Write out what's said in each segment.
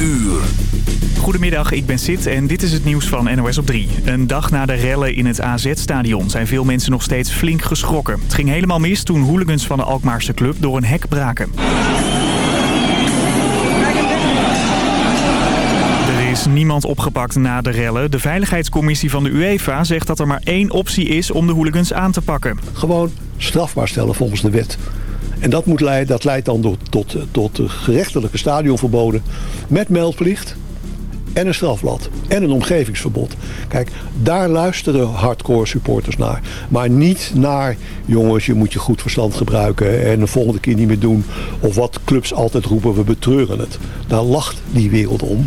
uur. Goedemiddag, ik ben Sid en dit is het nieuws van NOS op 3. Een dag na de rellen in het AZ-stadion zijn veel mensen nog steeds flink geschrokken. Het ging helemaal mis toen hooligans van de Alkmaarse club door een hek braken. Er is niemand opgepakt na de rellen. De veiligheidscommissie van de UEFA zegt dat er maar één optie is om de hooligans aan te pakken. Gewoon strafbaar stellen volgens de wet. En dat, moet leiden, dat leidt dan tot, tot, tot gerechtelijke stadionverboden met meldplicht en een strafblad en een omgevingsverbod. Kijk, daar luisteren hardcore supporters naar. Maar niet naar, jongens, je moet je goed verstand gebruiken en de volgende keer niet meer doen. Of wat clubs altijd roepen, we betreuren het. Daar lacht die wereld om.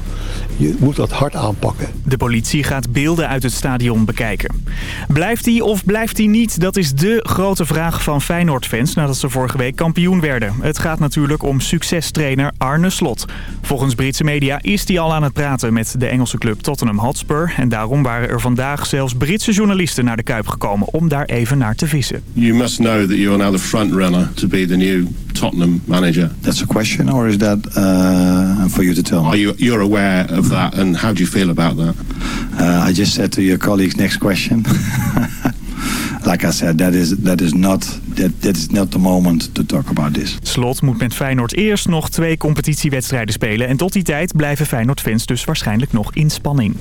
Je moet dat hard aanpakken. De politie gaat beelden uit het stadion bekijken. Blijft hij of blijft hij niet? Dat is de grote vraag van Feyenoord-fans nadat ze vorige week kampioen werden. Het gaat natuurlijk om succestrainer Arne Slot. Volgens Britse media is hij al aan het praten met de Engelse club Tottenham Hotspur. En daarom waren er vandaag zelfs Britse journalisten naar de Kuip gekomen om daar even naar te vissen. You must know that you are now the front runner to be the new Tottenham manager. That's a question, or is that uh, for you to tell me? Are you you're aware of that, and how do you feel about that? Uh, I just said to your colleagues, next question. like I said, that is that is not that, that is not the moment to talk about this. Slot moet met Feyenoord eerst nog twee competitiewedstrijden spelen. En tot die tijd blijven Feyenoord-fans dus waarschijnlijk nog in spanning.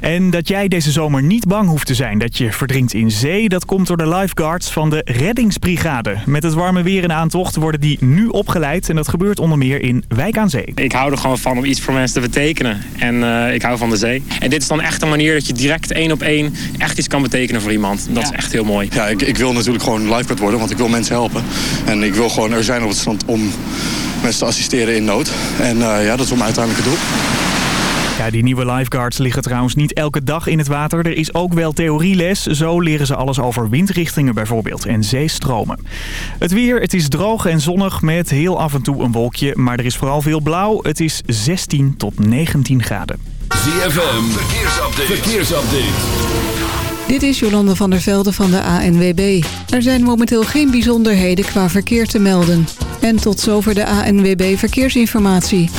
En dat jij deze zomer niet bang hoeft te zijn dat je verdrinkt in zee... dat komt door de lifeguards van de reddingsbrigade. Met het warme weer in aantocht worden die nu opgeleid. En dat gebeurt onder meer in Wijk aan Zee. Ik hou er gewoon van om iets voor mensen te betekenen. En uh, ik hou van de zee. En dit is dan echt een manier dat je direct één op één echt iets kan betekenen voor iemand. Dat ja. is echt heel mooi. Ja, ik, ik wil natuurlijk gewoon lifeguard worden, want ik wil mensen helpen. En ik wil gewoon er zijn op het strand om mensen te assisteren in nood. En uh, ja, dat is mijn uiteindelijke doel. Ja, die nieuwe lifeguards liggen trouwens niet elke dag in het water. Er is ook wel theorieles. Zo leren ze alles over windrichtingen bijvoorbeeld en zeestromen. Het weer, het is droog en zonnig met heel af en toe een wolkje. Maar er is vooral veel blauw. Het is 16 tot 19 graden. ZFM, verkeersupdate. verkeersupdate. Dit is Jolande van der Velde van de ANWB. Er zijn momenteel geen bijzonderheden qua verkeer te melden. En tot zover de ANWB Verkeersinformatie.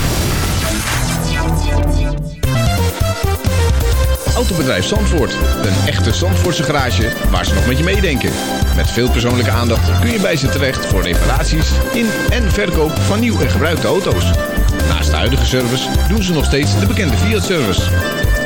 Autobedrijf Zandvoort. Een echte Zandvoortse garage waar ze nog met je meedenken. Met veel persoonlijke aandacht kun je bij ze terecht voor reparaties in en verkoop van nieuw en gebruikte auto's. Naast de huidige service doen ze nog steeds de bekende Fiat-service.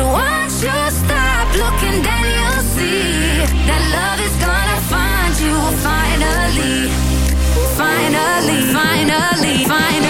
But once you stop looking, then you'll see that love is gonna find you finally, finally, finally, finally.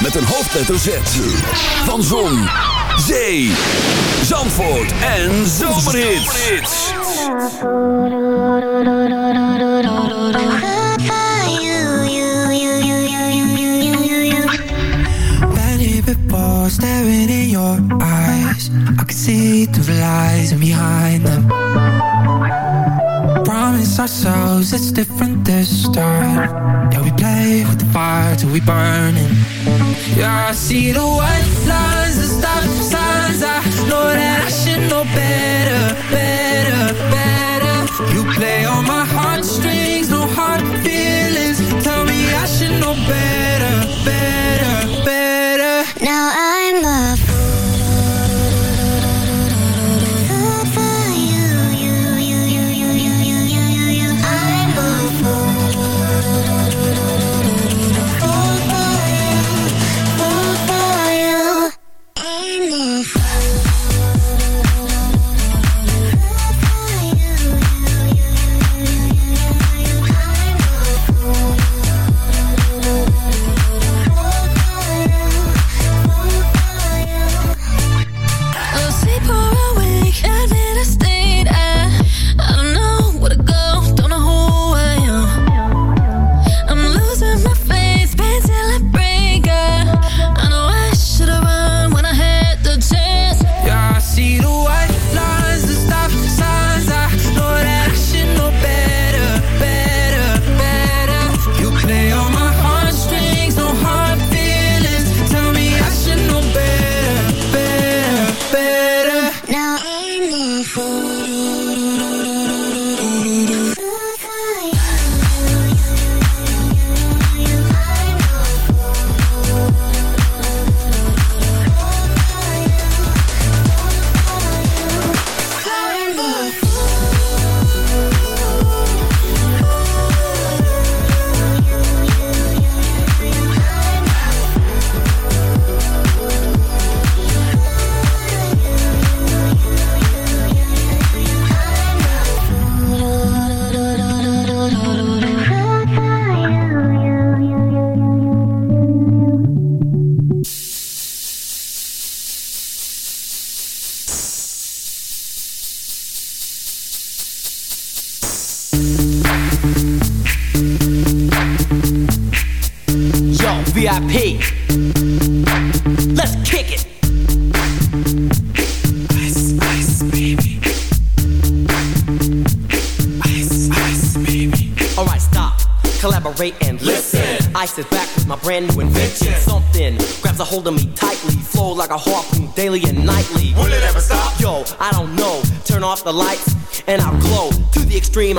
met een hoofdletter Z. Van Zon, Zee, Zandvoort en Zomerhits. Staring in your eyes I can see through the lies behind them Promise ourselves it's different this time Yeah, we play with the fire till we burn it Yeah, I see the white lines, the stop signs. I know that I should know better, better, better. You play on my heartstrings, no hard feelings. Tell me I should know better, better, better. Now I'm a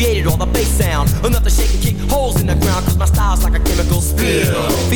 Created all the bass sound. Enough to shake and kick holes in the ground, cause my style's like a chemical spill.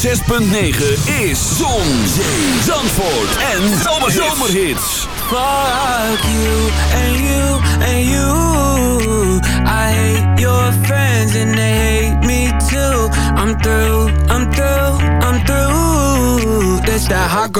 106.9 is Zon, Zee, Zandvoort en Zomerhits. Fuck you and you and you. I hate your friends and they hate me too. I'm through, I'm through, I'm through. This that hot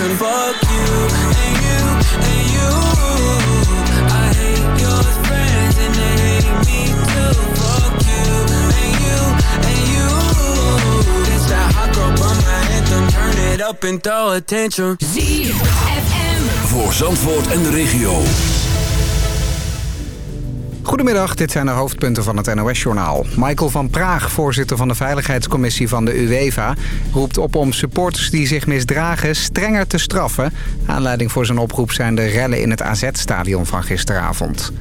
attention. Fuck you and you and you. I hate your friends and they hate me too. Fuck you and you and you. This that hot girl bummer anthem. Turn it up and throw attention. Voor Zandvoort en de regio. Goedemiddag, dit zijn de hoofdpunten van het NOS-journaal. Michael van Praag, voorzitter van de Veiligheidscommissie van de UEFA... roept op om supporters die zich misdragen strenger te straffen. Aanleiding voor zijn oproep zijn de rellen in het AZ-stadion van gisteravond.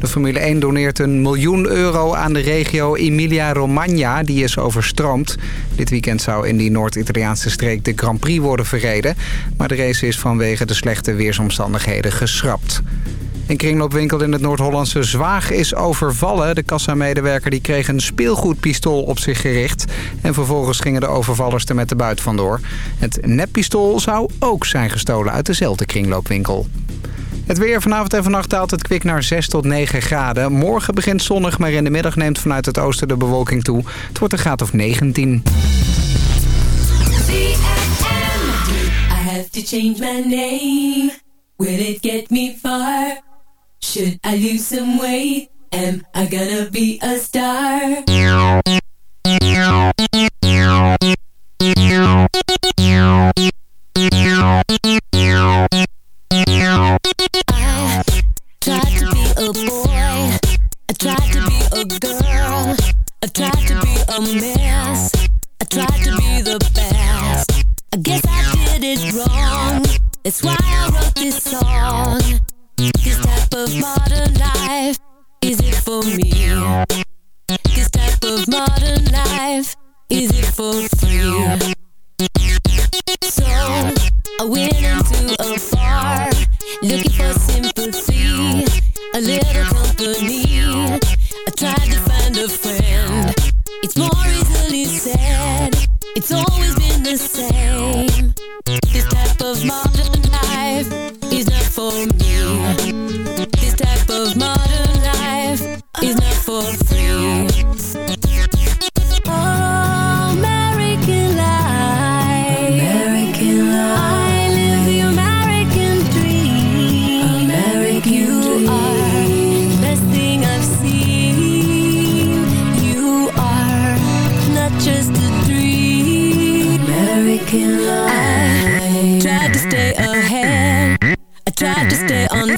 De Formule 1 doneert een miljoen euro aan de regio Emilia-Romagna. Die is overstroomd. Dit weekend zou in die Noord-Italiaanse streek de Grand Prix worden verreden. Maar de race is vanwege de slechte weersomstandigheden geschrapt. Een kringloopwinkel in het Noord-Hollandse Zwaag is overvallen. De kassamedewerker die kreeg een speelgoedpistool op zich gericht. En vervolgens gingen de overvallers er met de buit vandoor. Het neppistool zou ook zijn gestolen uit dezelfde kringloopwinkel. Het weer vanavond en vannacht daalt het kwik naar 6 tot 9 graden. Morgen begint zonnig, maar in de middag neemt vanuit het oosten de bewolking toe. Het wordt een graad of 19. I have to change my name. Will it get me far? Should I lose some weight? Am I gonna be a star? I tried to be a boy. I tried to be a girl. I tried to be a mess. I tried to be the best. I guess I did it wrong. That's why I wrote this song. Of modern life, is it for me? This type of modern life, is it for free? So I went into a bar, looking for sympathy, a little company. I tried to find a friend. It's more easily said. It's always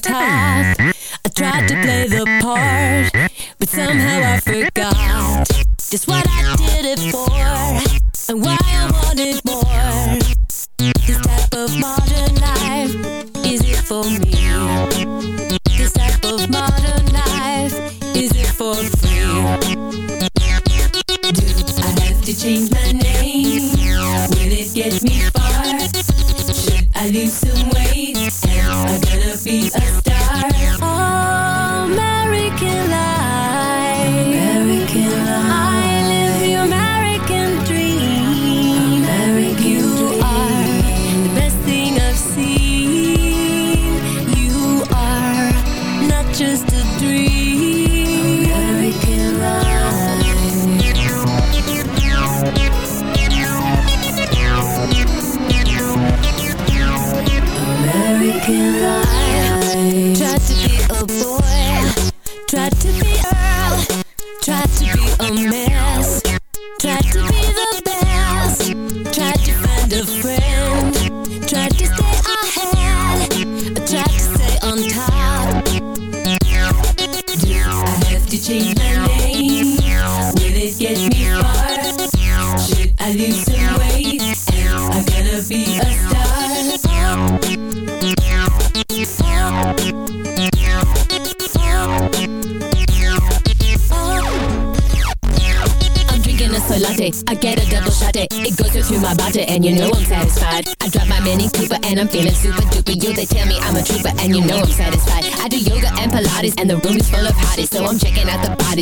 I tried to play the part, but somehow I forgot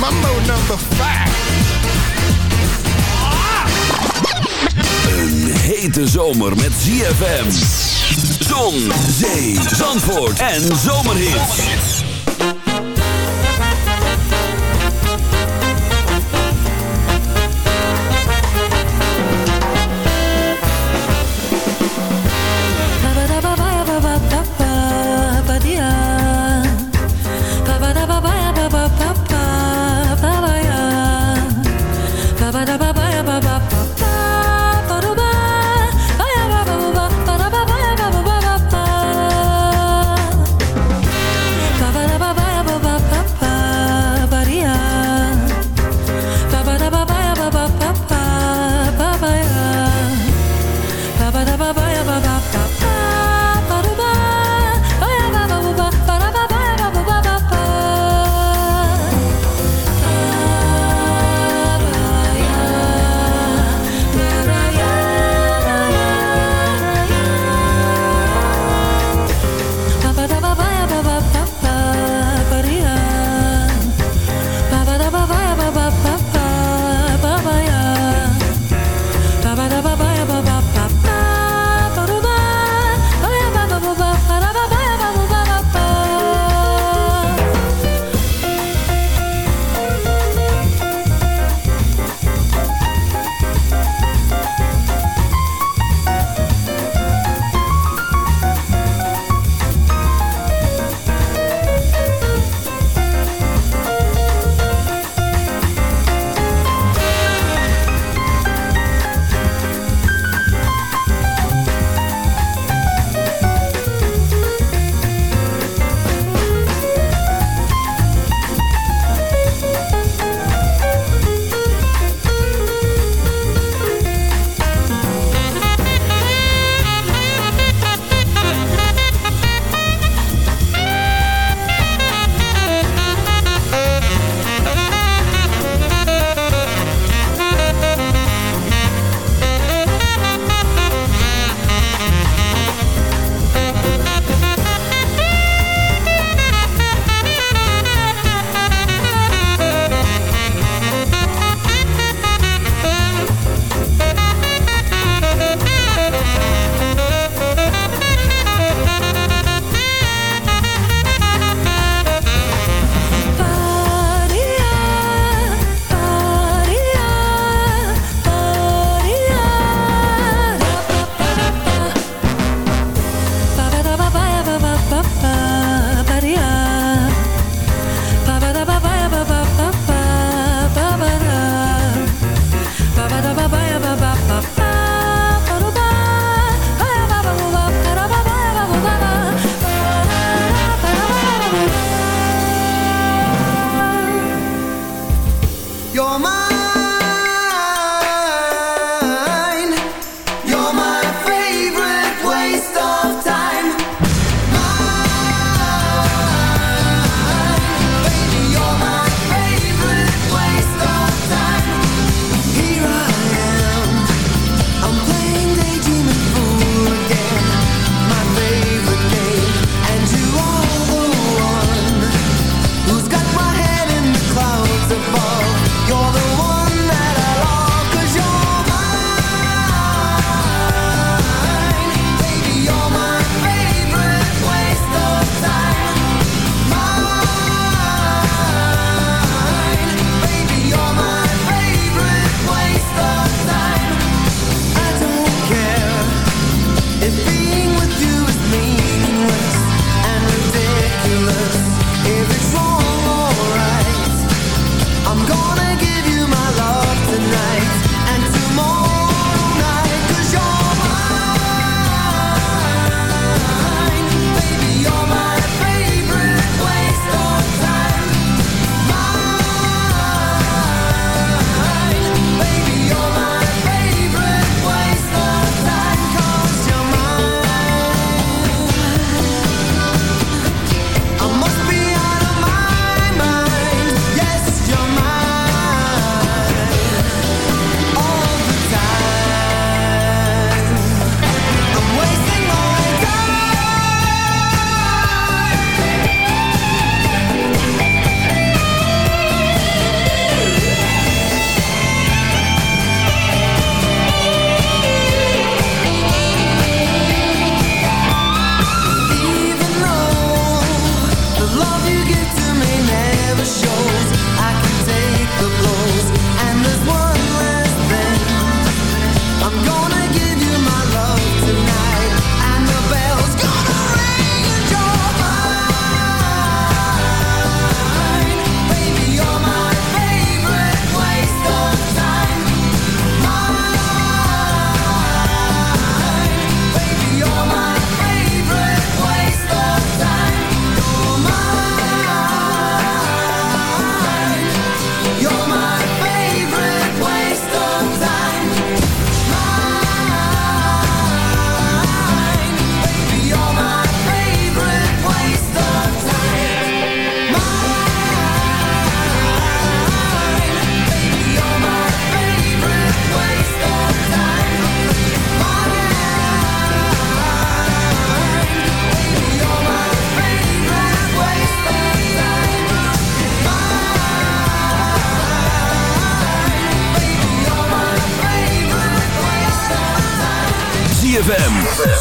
Mambo number five. Een hete zomer met ZFM. Zon, zee, zandvoort en zomerhits.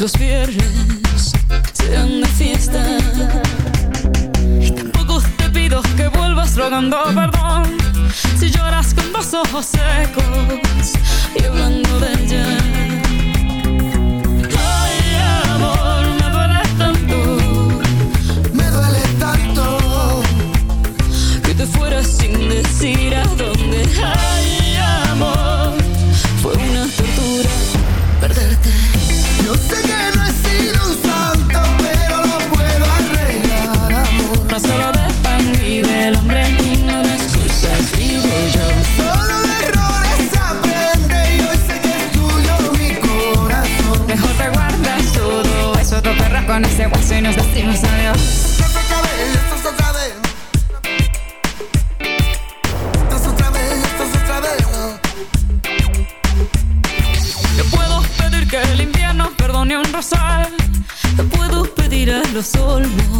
los pierden. solo.